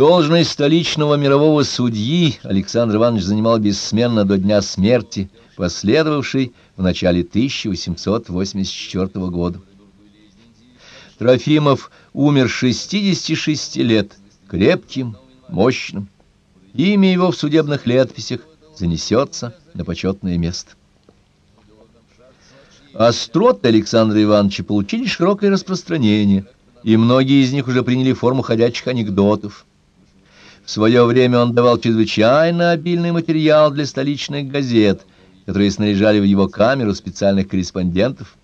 Должность столичного мирового судьи Александр Иванович занимал бессменно до дня смерти, последовавшей в начале 1884 года. Трофимов умер 66 лет, крепким, мощным. Имя его в судебных летописях занесется на почетное место. Остроты Александра Ивановича получили широкое распространение, и многие из них уже приняли форму ходячих анекдотов. В свое время он давал чрезвычайно обильный материал для столичных газет, которые снаряжали в его камеру специальных корреспондентов.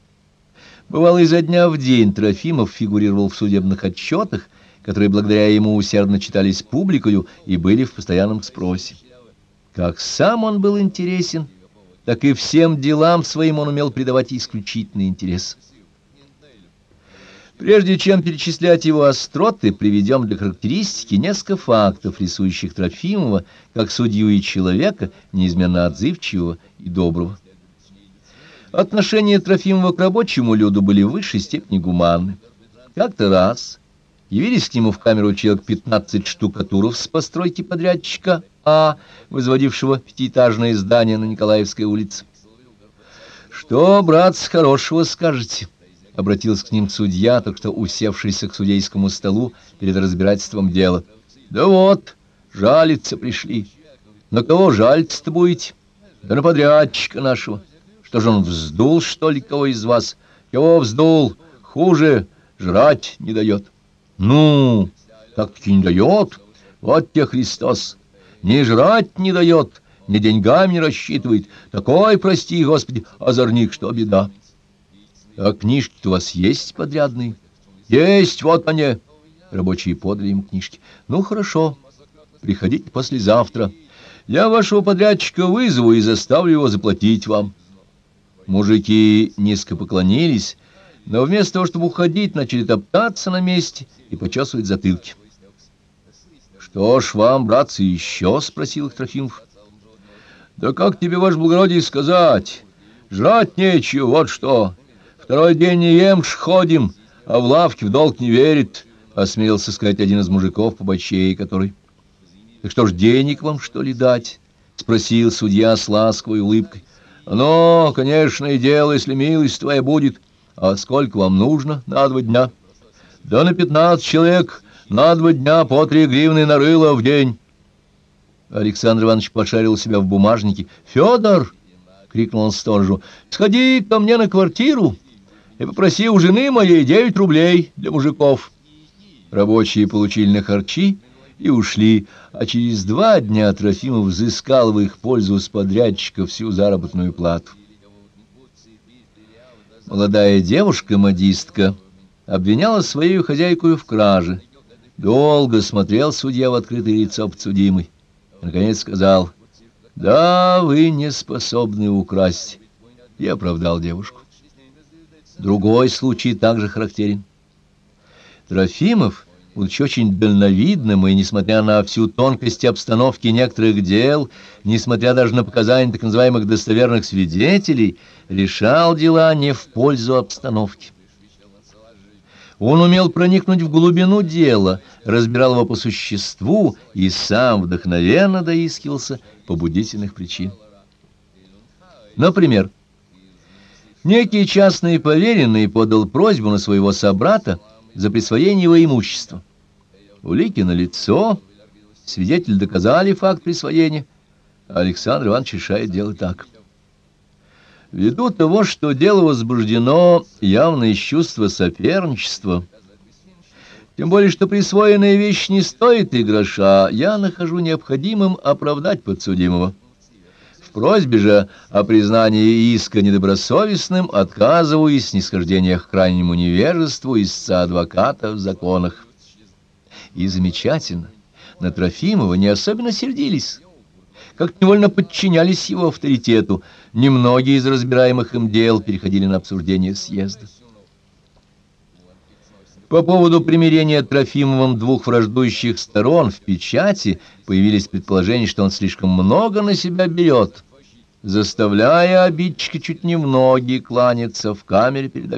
Бывало, изо дня в день Трофимов фигурировал в судебных отчетах, которые благодаря ему усердно читались публикою и были в постоянном спросе. Как сам он был интересен, так и всем делам своим он умел придавать исключительный интерес. Прежде чем перечислять его остроты, приведем для характеристики несколько фактов, рисующих Трофимова как судью и человека, неизменно отзывчивого и доброго. Отношения Трофимова к рабочему люду были в высшей степени гуманны. Как-то раз явились к нему в камеру человек 15 штукатуров с постройки подрядчика А, возводившего пятиэтажное здание на Николаевской улице. «Что, брат, с хорошего скажете?» — обратился к ним судья, только что усевшийся к судейскому столу перед разбирательством дела. «Да вот, жалиться пришли. На кого жалиться-то будете? Да на подрядчика нашего. Что же он вздул, что ли, кого из вас? Кого вздул? Хуже, жрать не дает». Ну, так-таки не дает. Вот те Христос. Не жрать не дает, ни деньгами не рассчитывает. Такой, прости, Господи, озорник, что беда. А книжки-то у вас есть подрядные? Есть, вот они. Рабочие подали им книжки. Ну, хорошо, приходите послезавтра. Я вашего подрядчика вызову и заставлю его заплатить вам. Мужики низко поклонились, но вместо того, чтобы уходить, начали топтаться на месте и почесывать затылки. — Что ж вам, братцы, еще? — спросил их Трофимов. — Да как тебе, ваше благородие, сказать? Жрать нечего, вот что. Второй день не емш ходим, а в лавке в долг не верит, — осмелился сказать один из мужиков по бочей, который... — Так что ж, денег вам, что ли, дать? — спросил судья с ласковой улыбкой. — Ну, конечно, и дело, если милость твоя будет. А сколько вам нужно на два дня? Да на пятнадцать человек на два дня по три гривны нарыло в день. Александр Иванович пошарил себя в бумажнике. «Федор!» — крикнул он сторожу. «Сходи ко мне на квартиру и попроси у жены моей девять рублей для мужиков». Рабочие получили на харчи и ушли, а через два дня Трофимов взыскал в их пользу с подрядчика всю заработную плату. Молодая девушка-модистка обвиняла свою хозяйку в краже. Долго смотрел судья в открытое лицо подсудимой. Наконец сказал, «Да, вы не способны украсть». И оправдал девушку. Другой случай также характерен. Трофимов будучи очень дальновидным и, несмотря на всю тонкость обстановки некоторых дел, несмотря даже на показания так называемых достоверных свидетелей, решал дела не в пользу обстановки. Он умел проникнуть в глубину дела, разбирал его по существу и сам вдохновенно доискивался побудительных причин. Например, некий частный поверенный подал просьбу на своего собрата за присвоение его имущества. Улики на лицо, свидетели доказали факт присвоения, Александр Иванович решает дело так. Ввиду того, что дело возбуждено явно из чувства соперничества, тем более, что присвоенная вещь не стоит и гроша, я нахожу необходимым оправдать подсудимого. Просьбе же о признании иска недобросовестным отказываюсь снисхождения к крайнему невежеству истца адвоката в законах. И замечательно, на Трофимова не особенно сердились, как невольно подчинялись его авторитету. Немногие из разбираемых им дел переходили на обсуждение съезда. По поводу примирения Трофимовым двух враждующих сторон в печати появились предположения, что он слишком много на себя берет, заставляя обидчика чуть не в ноги кланяться в камере перед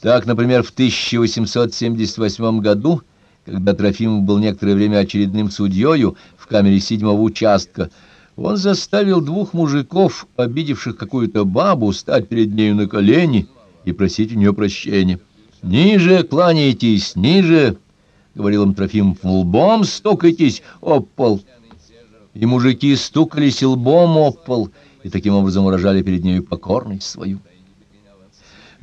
Так, например, в 1878 году, Когда Трофимов был некоторое время очередным судьею в камере седьмого участка, он заставил двух мужиков, обидевших какую-то бабу, стать перед нею на колени и просить у нее прощения. «Ниже кланяйтесь, ниже!» — говорил им Трофимов. «Лбом стукайтесь об пол!» И мужики стукались лбом об пол, и таким образом выражали перед нею покорность свою.